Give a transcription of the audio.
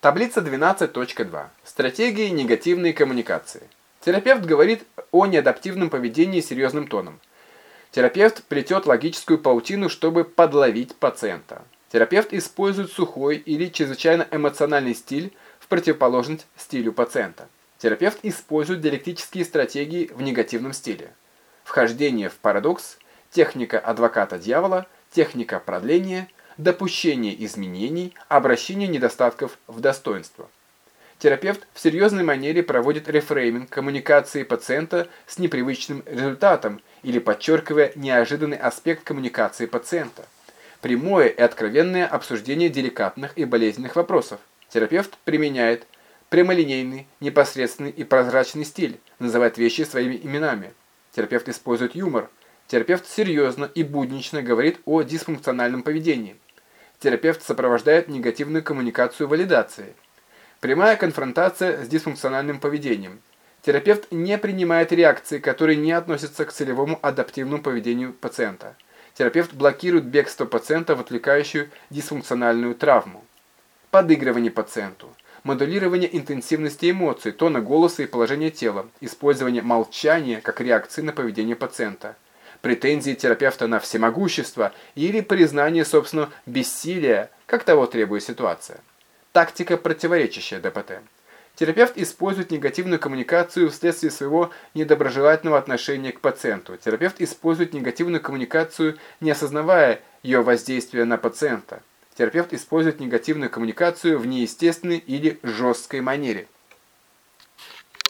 Таблица 12.2. Стратегии негативной коммуникации. Терапевт говорит о неадаптивном поведении серьезным тоном. Терапевт плетет логическую паутину, чтобы подловить пациента. Терапевт использует сухой или чрезвычайно эмоциональный стиль в противоположность стилю пациента. Терапевт использует диалектические стратегии в негативном стиле. Вхождение в парадокс, техника адвоката дьявола, техника продления – допущение изменений, обращение недостатков в достоинство. Терапевт в серьезной манере проводит рефрейминг коммуникации пациента с непривычным результатом или подчеркивая неожиданный аспект коммуникации пациента. Прямое и откровенное обсуждение деликатных и болезненных вопросов. Терапевт применяет прямолинейный, непосредственный и прозрачный стиль, называет вещи своими именами. Терапевт использует юмор. Терапевт серьезно и буднично говорит о дисфункциональном поведении. Терапевт сопровождает негативную коммуникацию валидации. Прямая конфронтация с дисфункциональным поведением. Терапевт не принимает реакции, которые не относятся к целевому адаптивному поведению пациента. Терапевт блокирует бегство пациента в отвлекающую дисфункциональную травму. Подыгрывание пациенту. Модулирование интенсивности эмоций, тона голоса и положения тела. Использование молчания как реакции на поведение пациента претензии терапевта на всемогущество или признание собственного бессилия, как того требует ситуация. Тактика, противоречащая ДПТ. Терапевт использует негативную коммуникацию вследствие своего недоброжелательного отношения к пациенту. Терапевт использует негативную коммуникацию, не осознавая ее воздействия на пациента. Терапевт использует негативную коммуникацию в неестественной или жесткой манере.